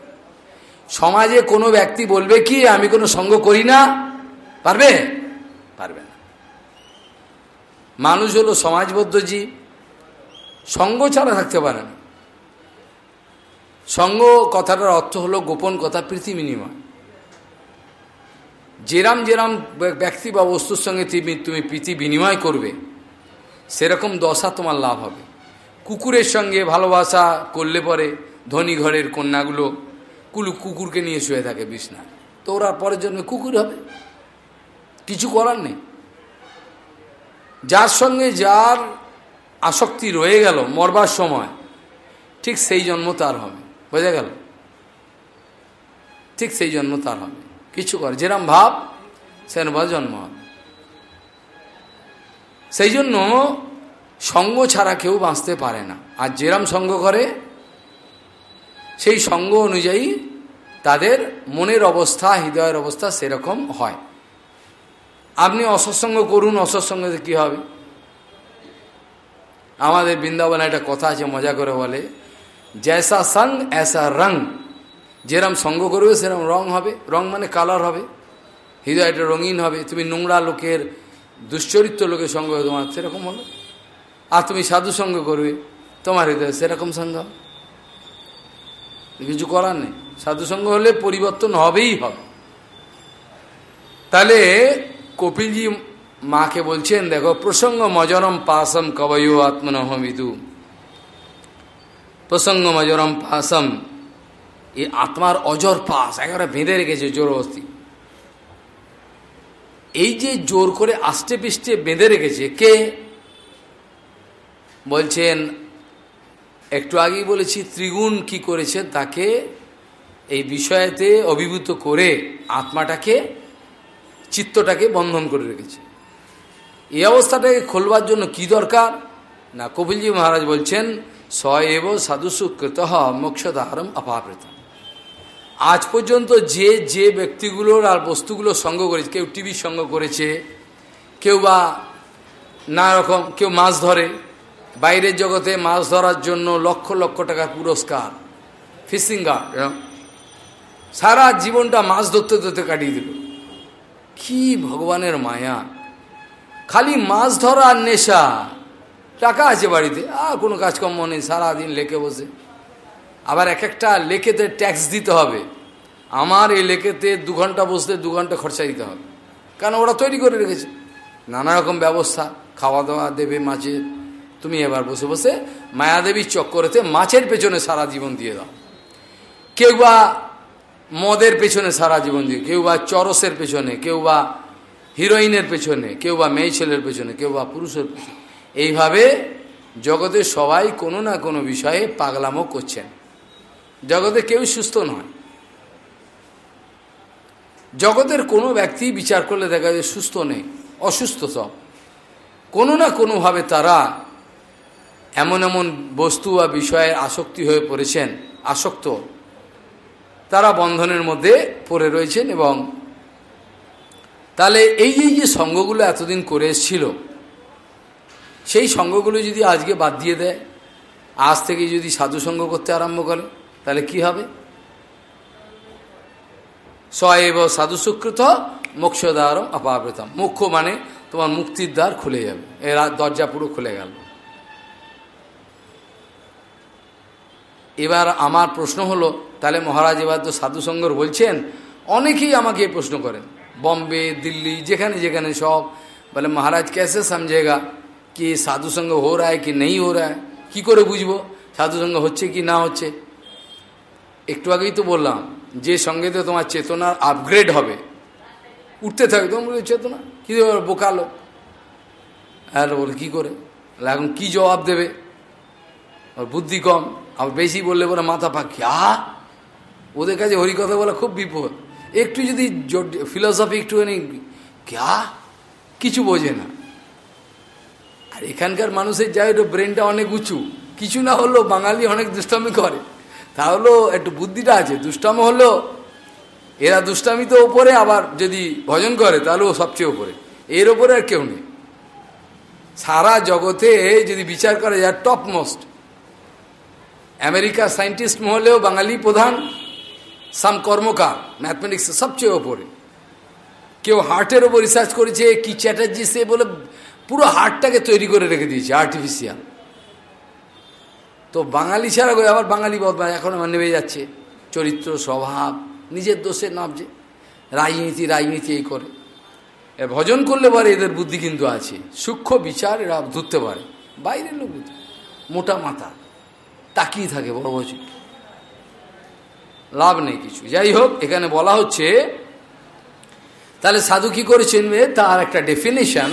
[SPEAKER 1] সমাজে কোনো ব্যক্তি বলবে কি, আমি কোনো সঙ্গ করি না? পারবে? পারবে না। মানুষ হলো সমাজবদ্ধ জীব। সঙ্গ ছাড়া থাকতে পারে না। সঙ্গ কথাটার অর্থ হলো গোপন কথা, প্রীতি বিনিময়। যেরাম যেরাম ব্যক্তি বা বস্তুর সঙ্গে তুমি তুমি প্রীতি বিনিময় করবে, সেরকম দশা তোমার লাভ হবে। কুকুরের সঙ্গে ভালোবাসা করলে পরে ধনী ঘরের কন্যাগুলো কুলু কুকুরকে নিয়ে শুয়ে থাকে বিছনা। তো ওরা পরের জন্য কুকুর হবে। কিছু করার নেই। যার সঙ্গে যার আসক্তি রয়ে গেল মরবার সময়, ঠিক সেই জন্ম তার হবে। বোঝা গেল? ঠিক সেই জন্ম তার হবে। কিছু করে। যেরম ভাব সেরকম জন্ম হবে। সেই জন্য সঙ্গ ছাড়া কেউ বাঁচতে পারে না। আর যেরম সঙ্গ করে সেই সঙ্গ অনুযায়ী তাদের মনের অবস্থা, হৃদয়ের অবস্থা সেরকম হয়। আপনি অসৎসঙ্গ করুন অসৎসঙ্গে কী হবে? আমাদের বৃন্দাবনে একটা কথা আছে, মজা করে বলে, জৈসা সঙ্গ, এসা রং। যেরম সঙ্গ করবে সেরকম রং হবে। রং মানে কালার হবে। হৃদয়টা রঙিন হবে। তুমি নোংরা লোকের, দুশ্চরিত্র লোকের সঙ্গ তোমার, সেরকম হলো আর তুমি সাধু সঙ্গ করবে, তোমার হৃদয় সেরকম সঙ্গ কিছু করার নেই। সাধুসঙ্গ হলে পরিবর্তন হবেই হবে। তাহলে কপিলজি মাকে বলছেন, দেখো, প্রসঙ্গ মজরম পাসম কবয় আত্মনহমিদু প্রসঙ্গ মজরম পাসম এই আত্মার অজর পাস একেবারে বেঁধে রেখেছে জোরবস্তি এই যে জোর করে আষ্টে পিষ্টে বেঁধে রেখেছে, কে? বলছেন একটু আগেই বলেছি, ত্রিগুণ কি করেছে? তাকে এই বিষয়েতে অভিভূত করে আত্মাটাকে, চিত্তটাকে বন্ধন করে রেখেছে। এই অবস্থাটাকে খোলবার জন্য কি দরকার? না, কপিলজি মহারাজ বলছেন স এব সাধুসুকৃত মোক্ষধারম অপাবৃত আজ পর্যন্ত যে যে ব্যক্তিগুলোর আর বস্তুগুলো সঙ্গ করেছে, কেউ টিভির সঙ্গ করেছে, কেউ বা নানা রকম, কেউ মাছ ধরে বাইরের জগতে মাছ ধরার জন্য লক্ষ লক্ষ টাকার পুরস্কার। ফিশিং গার্ড সারা জীবনটা মাছ ধরতে ধরতে কাটিয়ে দিল। কি ভগবানের মায়া। খালি মাছ ধরার নেশা। টাকা আছে বাড়িতে, আর কোনো কাজকর্ম নেই, সারাদিন লেকে বসে। আবার এক একটা লেকেতে ট্যাক্স দিতে হবে। আমার এই লেকেতে দু ঘণ্টা বসতে দু ঘণ্টা খরচা দিতে হবে। কারণ ওরা তৈরি করে রেখেছে। নানা রকম ব্যবস্থা, খাওয়া দাওয়া দেবে মাছের। তুমি এবার বসে বসে মায়াদেবীর চক্করেতে মাছের পেছনে সারা জীবন দিয়ে দাও। কেউ বা মদের পেছনে সারা জীবন দিয়ে, কেউ বা চরসের পেছনে, কেউ বা হিরোইনের পেছনে, কেউ বা মেয়ে ছেলের পেছনে, কেউ বা পুরুষের পেছনে। এইভাবে জগতে সবাই কোনো না কোনো বিষয়ে পাগলামো করছেন। জগতে কেউ সুস্থ নয়। জগতের কোনো ব্যক্তি বিচার করলে দেখা যায় সুস্থ নেই, অসুস্থ সব। কোনো না কোনোভাবে তারা এমন এমন বস্তু বা বিষয়ে আসক্তি হয়ে পড়েছেন, আসক্ত। তারা বন্ধনের মধ্যে পড়ে রয়েছেন এবং তাহলে এই এই যে সঙ্গগুলো এতদিন করে এসছিল, সেই সঙ্গগুলো যদি আজকে বাদ দিয়ে দেয়, আজ থেকে যদি সাধু সঙ্গ করতে আরম্ভ করে, তাহলে কি হবে? সয়েব সাধু সুকৃত মোক্ষদ্বারম অপাবৃতম। মোক্ষ মানে তোমার মুক্তির দ্বার খুলে যাবে। এর দরজা পুরো খুলে গেল। এবার আমার প্রশ্ন হলো, তাহলে মহারাজ এবার তো সাধুসঙ্গর বলছেন, অনেকেই আমাকে প্রশ্ন করেন। বম্বে, দিল্লি, যেখানে যেখানে সব। বলে, মহারাজ, কেসে সমঝেগা কি সাধুসঙ্গ হো রা কি নেই হো রা কি করে বুঝব? সাধুসঙ্গ হচ্ছে কি না হচ্ছে? একটু আগেই তো বললাম, যে সঙ্গে তো তোমার চেতনার আপগ্রেড হবে। উঠতে থাকবে তোমার চেতনা। কি বোকালো আর ওর কী করে? এখন কী জবাব দেবে? ওর বুদ্ধি কম। আবার বেশি বললে বলে মাথা পাখি আ ওদের কাছে হরিকথা বলা খুব বিপদ। একটু যদি ফিলসফি একটুখানি ক্যা কিছু বোঝে না। আর এখানকার মানুষের যাই একটু ব্রেনটা অনেক উঁচু। কিছু না হলেও বাঙালি অনেক দুষ্টামি করে। তাহলেও একটু বুদ্ধিটা আছে। দুষ্টাম হলো এরা দুষ্টামি তো ওপরে, আবার যদি ভজন করে তাহলে ও সবচেয়ে ওপরে। এর ওপরে আর কেউ নেই। সারা জগতে যদি বিচার করা যায় টপ মোস্ট আমেরিকার সায়েন্টিস্ট মহলেও বাঙালি প্রধান, সাম কর্মকার, ম্যাথমেটিক্স সবচেয়ে ওপরে। কেউ হার্টের ওপর রিসার্চ করেছে, কি চ্যাটার্জি সে বলে পুরো হার্টটাকে তৈরি করে রেখে দিয়েছে আর্টিফিশিয়াল তো বাঙালি ছাড়া আবার বাঙালি এখন আমার নেমে যাচ্ছে। চরিত্র, স্বভাব, নিজের দোষে নামছে রাজনীতি রাজনীতি এই করে। ভজন করলে পারে এদের বুদ্ধি কিন্তু আছে। সূক্ষ্ম বিচার এরা ধরতে পারে। বাইরের লোক মোটা মাথা। তাকিয়ে থাকে বড় বড় লাভ নেই কিছু। যাই হোক, এখানে বলা হচ্ছে, তাহলে সাধু কি করে চিনবে? তার একটা ডেফিনেশন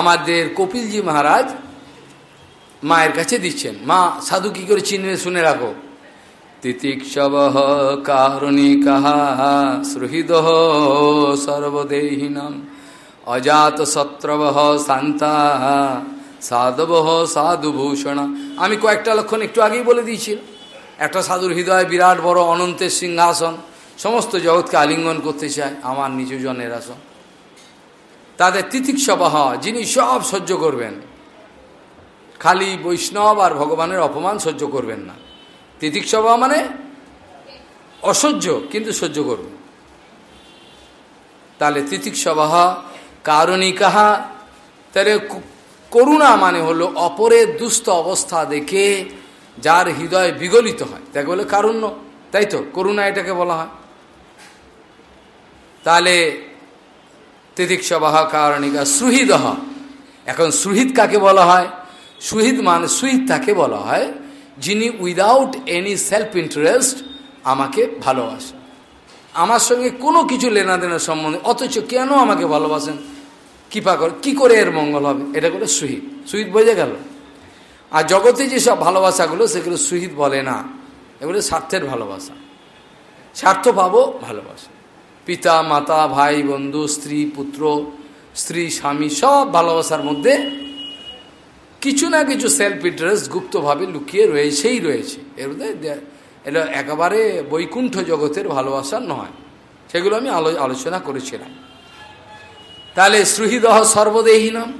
[SPEAKER 1] আমাদের কপিলজি মহারাজ মায়ের কাছে দিচ্ছেন। মা, সাধু কি করে চিনবে শুনে রাখো। তিতিক্ষব কারণিকাহা সুহৃদ অজাত শত্রব শান্তা সাধব সাধুভূষণ। আমি কয়েকটা লক্ষণ একটু আগেই বলে দিয়েছি একটা সাধুর হৃদয় বিরাট বড়, অনন্তের সিংহাসন। সমস্ত জগৎকে আলিঙ্গন করতে চায় আমার নিজজনের আসন। তাদের তিথিক তিতিক্ষবাহ যিনি সব সহ্য করবেন। খালি বৈষ্ণব আর ভগবানের অপমান সহ্য করবেন না। তিতিক্ষবা মানে অসহ্য, কিন্তু সহ্য করবে তাহলে তিতিক্ষবাহ কারণিকাহা, তাহলে করুণা মানে হলো অপরের দুস্থ অবস্থা দেখে যার হৃদয় বিগলিত হয়। তাকে বলে কারুণ্য, তাই তো? করুণা এটাকে বলা হয়। তাহলে তিতিক্ষবাহ কারণিকা সুহৃদহ। এখন সুহিত কাকে বলা হয়? সুহিত মানে সুহিত তাকে বলা হয় যিনি উইদাউট এনি সেলফ ইন্টারেস্ট আমাকে ভালোবাসেন আমার সঙ্গে কোনো কিছু লেনাদেনার সম্বন্ধে, অথচ কেন আমাকে ভালোবাসেন? কৃপা করে। কী করে এর মঙ্গল হবে? এটা করে সুহিত। সুহিত বোঝা গেল? আর জগতে যেসব ভালোবাসাগুলো, সেগুলো সুহিত বলে না। এগুলো স্বার্থের ভালোবাসা। স্বার্থ পাবো ভালোবাসা। পিতা, মাতা, ভাই, বন্ধু, স্ত্রী, পুত্র, স্ত্রী, স্বামী, সব ভালোবাসার মধ্যে কিছু না কিছু সেলফ ইন্টারেস্ট গুপ্তভাবে লুকিয়ে রয়েছেই রয়েছে। এর মধ্যে এটা একেবারে বৈকুণ্ঠ জগতের ভালোবাসা নয়। সেগুলো আমি আলোচনা করেছিলাম। তাহলে শ্রুহিদহ সর্বদেহী নাম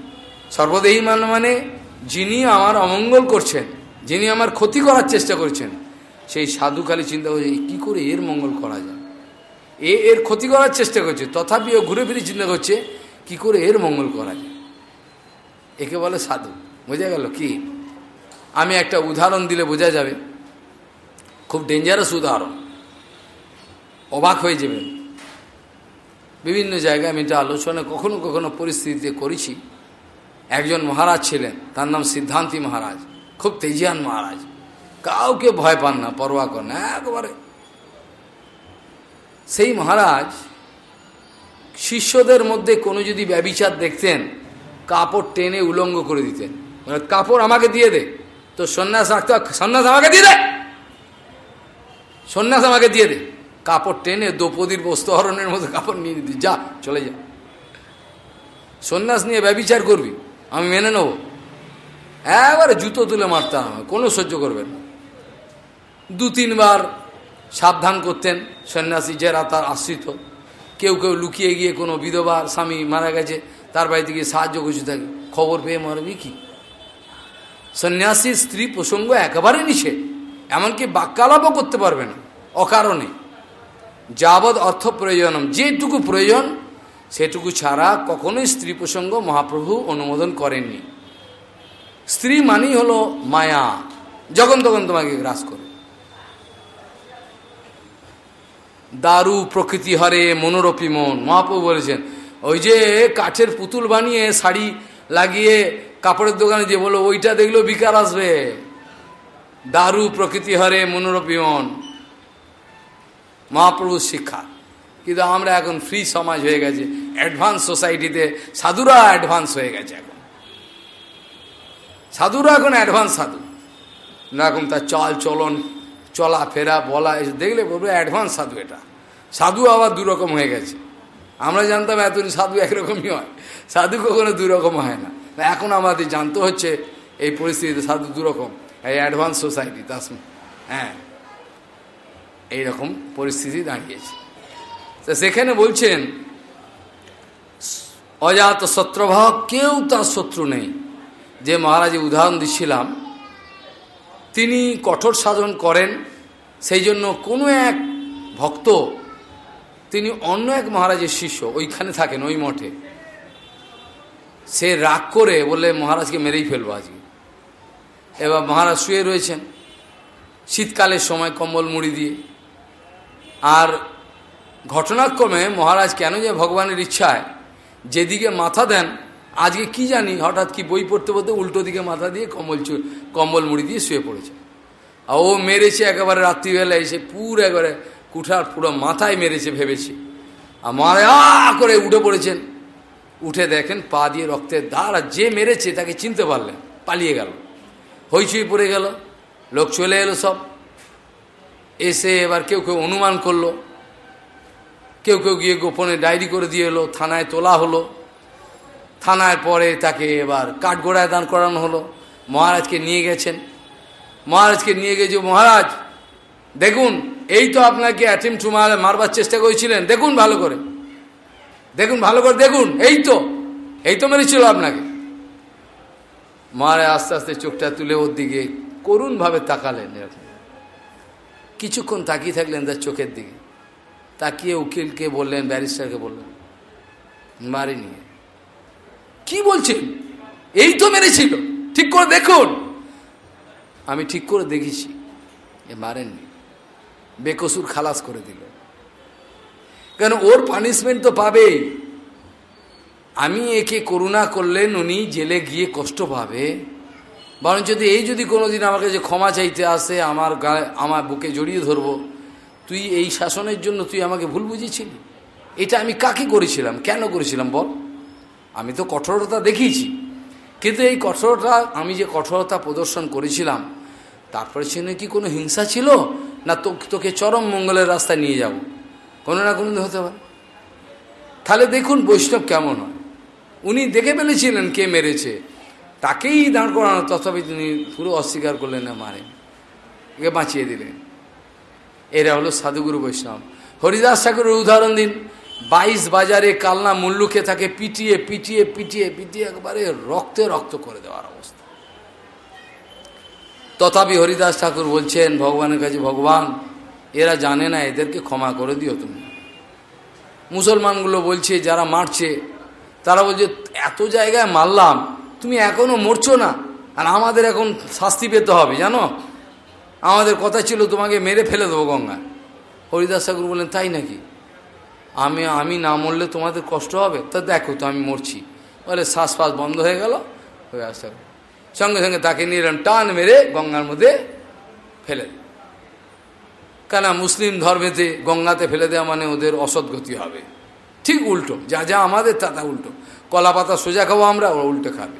[SPEAKER 1] সর্বদেহী মান মানে যিনি আমার অমঙ্গল করছেন, যিনি আমার ক্ষতি করার চেষ্টা করছেন। সেই সাধু খালি চিন্তা করছে কি করে এর মঙ্গল করা যায়? এ এর ক্ষতি করার চেষ্টা করছে তথাপিও ঘুরে ফিরে চিন্তা করছে, কি করে এর মঙ্গল করা যায়? একে বলে সাধু। বোঝা গেল কি? আমি একটা উদাহরণ দিলে বোঝা যাবে। খুব ডেঞ্জারাস উদাহরণ। অবাক হয়ে যাবেন। বিভিন্ন জায়গায় আমি এটা আলোচনা কখনো কখনো পরিস্থিতিতে করেছি। একজন মহারাজ ছিলেন, তার নাম সিদ্ধান্তি মহারাজ, খুব তেজিয়ান মহারাজ। কাউকে ভয় পান না, পরোয়া কর না, একবারে। সেই মহারাজ শিষ্যদের মধ্যে কোনো যদি ব্যবিচার দেখতেন, কাপড় টেনে উলঙ্গ করে দিতেন। কাপড় আমাকে দিয়ে দে তো সন্ন্যাস রাখতে সন্ন্যাস আমাকে দিয়ে দে! সন্ন্যাস আমাকে দিয়ে দে! কাপড় টেনে দ্রৌপদীর বস্তুহরণের মতো কাপড় নিয়ে দিতি যা, চলে যা। সন্ন্যাস নিয়ে ব্যবিচার করবি। আমি মেনে নেব। একবারে জুতো তুলে মারতাম কোনো সহ্য করবেন না। দু, তিনবার সাবধান করতেন সন্ন্যাসী, যারা তার আশ্রিত। কেউ কেউ লুকিয়ে গিয়ে কোনো বিধবার স্বামী মারা গেছে, তার বাড়িতে গিয়ে সাহায্য করছে থাকে খবর পেয়ে মারবি কি? সন্ন্যাসীর স্ত্রী প্রসঙ্গ একেবারে নিষেধ। এমনকি বাক্যালাপও করতে পারবে না। অকারণে। যাবৎ অর্থ প্রয়োজনম, যেটুকু প্রয়োজন, সেটুকু ছাড়া কখনোই স্ত্রী প্রসঙ্গ মহাপ্রভু অনুমোদন করেননি। স্ত্রী মানেই হলো মায়া। যখন তখন তোমাকে গ্রাস করে। দারু প্রকৃতি হরে, মনোরপী মন। মহাপ্রভু বলেছেন, ওই যে কাঠের পুতুল বানিয়ে শাড়ি লাগিয়ে কাপড়ের দোকানে যে বলো, ওইটা দেখলেও বিকার আসবে। দারু প্রকৃতি হরে, মনোরপী মন। মহাপ্রভুর শিক্ষা। কিন্তু আমরা এখন ফ্রি সমাজ হয়ে গেছে অ্যাডভান্স সোসাইটিতে সাধুরা অ্যাডভান্স হয়ে গেছে এখন। সাধুরা এখন অ্যাডভান্স সাধু। এখন তার চল চলন চলা ফেরা বলা এসে দেখলে বলবে অ্যাডভান্স সাধু এটা। সাধু আবার দুরকম হয়ে গেছে। আমরা জানতাম এত সাধু একরকমই হয়। সাধু কখনো দুরকম হয় না। এখন আমাদের জানতে হচ্ছে এই পরিস্থিতিতে সাধু দুরকম, এই অ্যাডভান্স সোসাইটি তার হ্যাঁ। এইরকম পরিস্থিতি দাঁড়িয়েছে। তো সেখানে বলছেন, অজাত শত্রুভাব কেউ তার শত্রু নেই। যে মহারাজের উদাহরণ দিচ্ছিলাম, তিনি কঠোর সাধন করেন, সেই জন্য কোনো এক ভক্ত, তিনি অন্য এক মহারাজের শিষ্য, ওইখানে থাকেন, ওই মঠে। সে রাগ করে বললে, মহারাজকে মেরেই ফেলব আজকে। এবার মহারাজ শুয়ে রয়েছেন, শীতকালের সময় কম্বল মুড়ি দিয়ে। আর ঘটনাক্রমে মহারাজ কেন যে ভগবানের ইচ্ছায় যেদিকে মাথা দেন, আজকে কি জানি হঠাৎ কি বই পড়তে পড়তে উল্টো দিকে মাথা দিয়ে কম্বল কম্বল মুড়ি দিয়ে শুয়ে পড়েছে। আর ও মেরেছে একেবারে রাত্রিবেলা এসে পুরো একবারে কুঠার পুরো মাথায় মেরেছে ভেবেছে। আর মহারাজ আ করে উঠে পড়েছেন। উঠে দেখেন পা দিয়ে রক্তের ধার, আর যে মেরেছে তাকে চিনতে পারলেন, পালিয়ে গেল। হইচই পড়ে গেল, লোক চলে এলো সব। এসে এবার কেউ কেউ অনুমান করল। কেউ কেউ গিয়ে গোপনে ডায়েরি করে দিয়ে এলো, থানায় তোলা হলো। থানায় পরে তাকে এবার কাঠগোড়ায় দান করানো হলো। মহারাজকে নিয়ে গেছেন। মহারাজকে নিয়ে গেছে মহারাজ, দেখুন, এই তো আপনাকে অ্যাটেম্প টু মারবার চেষ্টা করেছিলেন। দেখুন ভালো করে। দেখুন ভালো করে, দেখুন, এই তো এই তো মেরেছিল আপনাকে। মহারাজ আস্তে আস্তে চোখটা তুলে ওর দিকে করুণভাবে তাকালেন এরকম। কিছুক্ষণ তাকিয়ে থাকলেন তার চোখের দিকে। তাকিয়ে উকিলকে বললেন, ব্যারিস্টারকে বললেন, মারিনি। কি বলছেন? এই তো মেরেছিল। ঠিক করে দেখুন। আমি ঠিক করে দেখেছি, এ মারেননি। বেকসুর খালাস করে দিল। কেন, ওর পানিশমেন্ট তো পাবেই। আমি একে করুণা করলেন, উনি জেলে গিয়ে কষ্ট পাবে। বরং যদি এই যদি কোনোদিন আমাকে যে ক্ষমা চাইতে আসে, আমার গায়ে, আমার বুকে জড়িয়ে ধরবো, তুই এই শাসনের জন্য তুই আমাকে ভুল বুঝেছিলি? এটা আমি কাকে করেছিলাম? কেন করেছিলাম বল? আমি তো কঠোরতা দেখিয়েছি। কিন্তু এই কঠোরতা, আমি যে কঠোরতা প্রদর্শন করেছিলাম তারপরে সেখানে কি কোনো হিংসা ছিল? না তো, তোকে চরম মঙ্গলের রাস্তায় নিয়ে যাব? কোনো না কোনো হতে পারে। তাহলে দেখুন বৈষ্ণব কেমন হয়। উনি দেখে ফেলেছিলেন কে মেরেছে। তাকেই দাঁড় করানো, তথাপি তিনি পুরো অস্বীকার করলেন না, মারেন। একে বাঁচিয়ে দিলেন। এরা হলো সাধুগুরু বৈষ্ণব। হরিদাস ঠাকুরের উদাহরণ দিন। বাইশ বাজারে কালনা মুল্লুকে তাকে পিটিয়ে পিটিয়ে পিটিয়ে পিটিয়ে একবারে রক্তে রক্ত করে দেওয়ার অবস্থা। তথাপি হরিদাস ঠাকুর বলছেন, ভগবানের কাছে ভগবান, এরা জানে না, এদেরকে ক্ষমা করে দিও তুমি। মুসলমানগুলো বলছে, যারা মারছে, তারা বলছে, এত জায়গায় মারলাম তুমি এখনও মরছো না। আর আমাদের এখন শাস্তি পেতে হবে, জানো? আমাদের কথা ছিল, তোমাকে মেরে ফেলে দেবো গঙ্গা। হরিদাস ঠাকুর বললেন, তাই নাকি? আমি আমি না মরলে তোমাদের কষ্ট হবে? তা দেখো তো, আমি মরছি। বলে শ্বাস ফাস বন্ধ হয়ে গেল, হয়ে আসতে সঙ্গে সঙ্গে তাকে নিলেন টান মেরে গঙ্গার মধ্যে ফেলে কেন মুসলিম ধর্মেতে গঙ্গাতে ফেলে দেওয়া মানে ওদের অসৎগতি হবে। ঠিক উল্টো, যা যা আমাদের তা তা উল্টো। কলা পাতা সোজা খাব আমরা, ওরা উল্টো খাবে।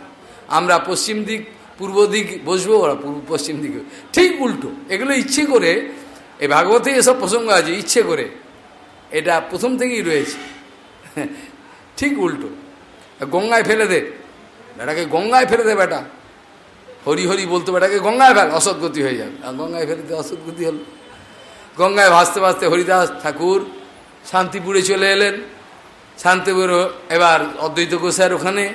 [SPEAKER 1] আমরা পশ্চিম দিক, পূর্ব দিক বসবো, ওরা পূর্ব, পশ্চিম দিকে। ঠিক উল্টো। এগুলো ইচ্ছে করে, এই ভাগবতে এসব প্রসঙ্গ আছে, ইচ্ছে করে। এটা প্রথম থেকেই রয়েছে। ঠিক উল্টো। গঙ্গায় ফেলে দে। বেটাকে গঙ্গায় ফেলে দে, বেটা। হরি হরি বলতো বেটাকে, গঙ্গায় ফেল অসৎগতি হয়ে যাবে। আর গঙ্গায় ফেলে দে অসৎগতি হল। গঙ্গায় ভাসতে ভাসতে হরিদাস ঠাকুর শান্তিপুরে চলে এলেন। শান্তিপুর এবার অদ্বৈত গোসাইয়ের ওখানে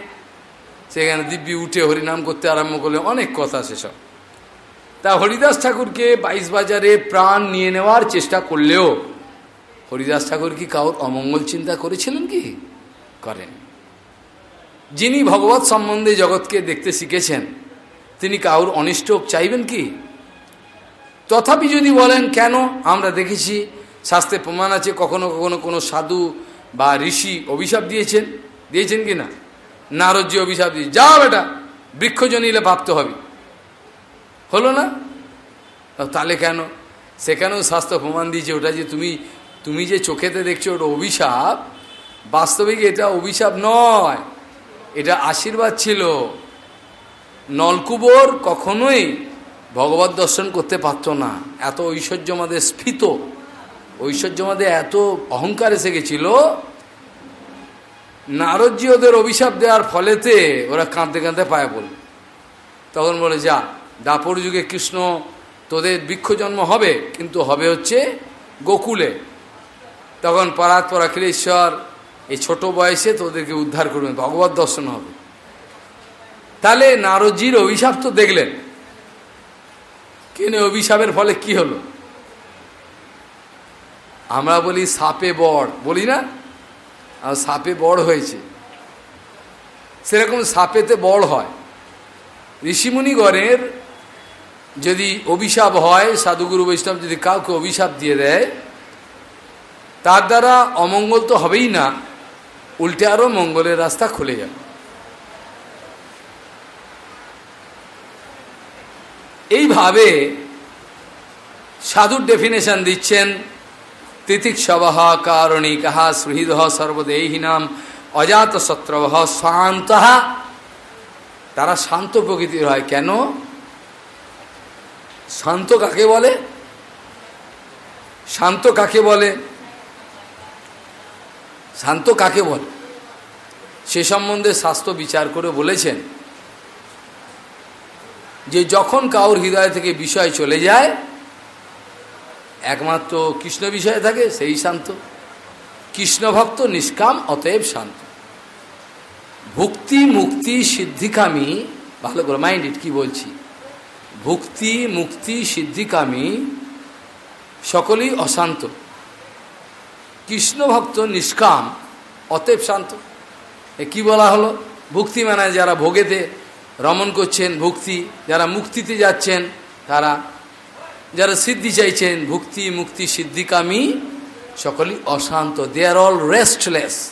[SPEAKER 1] সেখানে দিব্যি উঠে হরিনাম করতে আরম্ভ করলে অনেক কথা সেসব তা হরিদাস ঠাকুরকে বাইশ বাজারে প্রাণ নিয়ে নেওয়ার চেষ্টা করলেও হরিদাস ঠাকুর কি কাউর অমঙ্গল চিন্তা করেছিলেন কি? করেন। যিনি ভগবত সম্বন্ধে জগৎকে দেখতে শিখেছেন, তিনি কাউর অনিষ্ট চাইবেন কি? তথাপি যদি বলেন, কেন? আমরা দেখেছি শাস্ত্রে প্রমাণ আছে, কখনো কখনো কোনো সাধু বা ঋষি অভিশাপ দিয়েছেন। দিয়েছেন কি না? নারজ্য অভিশাপ দিয়ে যা বেটা বৃক্ষজনিলে প্রাপ্ত হবে। হলো না? তাহলে কেন? সেখানেও স্বাস্থ্য প্রমাণ দিয়েছে ওটা যে তুমি তুমি যে চোখেতে দেখছ ওটা অভিশাপ? বাস্তবিক এটা অভিশাপ নয়। এটা আশীর্বাদ ছিল। নলকুবর কখনোই ভগবত দর্শন করতে পারত না। এত ঐশ্বর্য আমাদের স্ফীত। ঐশ্বর্য আমাদের এত অহংকার এসে গেছিল নারদজি ওদের অভিশাপ দেওয়ার ফলেতে ওরা কাঁদতে কাঁদতে পায়ে বল তখন বলে, যা, দাপর যুগে কৃষ্ণ তোদের বৃক্ষ জন্ম হবে, কিন্তু হবে হচ্ছে গোকুলে। তখন পরাত পরাখিলেশ্বর এই ছোট বয়সে তোদেরকে উদ্ধার করবেন ভগবত দর্শন হবে। তাহলে নারদজির অভিশাপ তো দেখলেন। কেন অভিশাপের ফলে কি হলো? আমরা বলি, সাপে বড় বলি না? আর সাপে বড় হয়েছে। সেরকম সাপেতে বড় হয়। ঋষিমুনিগণের যদি অভিশাপ হয়, সাধুগুরু বৈষ্ণব যদি কাউকে অভিশাপ দিয়ে দেয়, তার দ্বারা অমঙ্গল তো হবেই না, উল্টে আরও মঙ্গলের রাস্তা খুলে যাবে। এইভাবে সাধুর ডেফিনেশন দিচ্ছেন তিতিক্ষবহ কারণিকহ সুহৃদ সর্বদেহিনাম অজাত শত্রবহ শান্ত তারা শান্ত প্রকৃতির হয়। কেন? শান্ত কাকে বলে? শান্ত কাকে বলে? শান্ত কাকে বলে? সে সম্বন্ধে স্বাস্থ্য বিচার করে বলেছেন যে যখন কাউর হৃদয় থেকে বিষয় চলে যায় একমাত্র কৃষ্ণ বিষয়ে থাকে, সেই শান্ত। কৃষ্ণ ভক্ত নিষ্কাম, অতএব শান্ত। ভক্তি, মুক্তি, সিদ্ধিকামী, ভালো করে মাইন্ড ইট কি বলছি? ভক্তি, মুক্তি, সিদ্ধিকামী, সকলেই অশান্ত। কৃষ্ণ ভক্ত নিষ্কাম, অতএব শান্ত। এ কি বলা হলো? ভক্তি মানে যারা ভোগেতে রমণ করছেন, ভক্তি, যারা মুক্তিতে যাচ্ছেন, তারা যারা সিদ্ধি চাইছেন, ভক্তি, মুক্তি, সিদ্ধিকামী, সকলেই অশান্ত। দে আর অল রেস্টলেস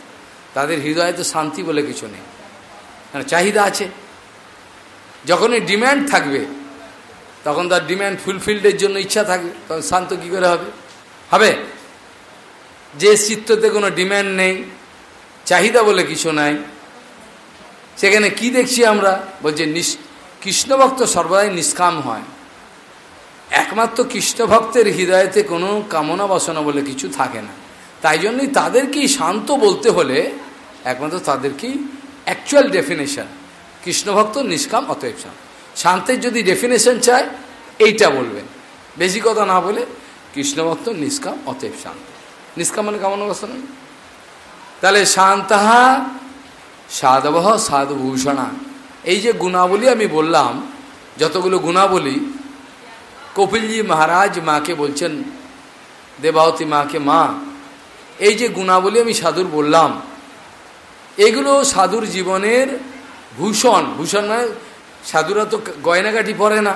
[SPEAKER 1] তাদের হৃদয়ে তো শান্তি বলে কিছু নেই। চাহিদা আছে। যখনই ডিম্যান্ড থাকবে, তখন তার ডিম্যান্ড ফুলফিল্ডের জন্য ইচ্ছা থাকবে। তখন শান্ত কী করে হবে? হবে? যে চিত্ততে কোনো ডিম্যান্ড নেই, চাহিদা বলে কিছু নাই। সেখানে কি দেখছি আমরা? বলছে কৃষ্ণভক্ত সর্বদাই নিষ্কাম হয়। একমাত্র কৃষ্ণভক্তের হৃদয়তে কোনো কামনা বাসনা বলে কিছু থাকে না। তাই জন্যই তাদেরকেই শান্ত বলতে হলে একমাত্র তাদেরকেই অ্যাকচুয়াল ডেফিনেশন কৃষ্ণভক্ত নিষ্কাম, অতএব শান্ত। শান্তের যদি ডেফিনেশন চায়, এইটা বলবেন। বেশি কথা না বলে কৃষ্ণভক্ত নিষ্কাম, অতএব শান্ত। নিষ্কাম মানে কামনা বাসনা? তাহলে শান্তাহা সাধবহ সাধভূষণা। এই যে গুণাবলী আমি বললাম, যতগুলো গুণাবলী কপিলজি মহারাজ মাকে বলছেন, দেবাহতী মাকে, মা, এই যে গুণাবলী আমি সাধুর বললাম, এগুলো সাধুর জীবনের ভূষণ। ভূষণ মানে সাধুরা তো গয়নাগাটি পরে না,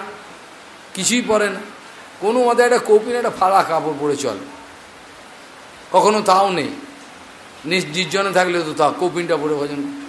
[SPEAKER 1] কিছুই পরে না। কোনো মতে একটা কপিন একটা ফাড়া কাপড় পরে চলে। কখনো তাও নেই। নির্জনে থাকলে তো তা কপিনটা পরে ভজন।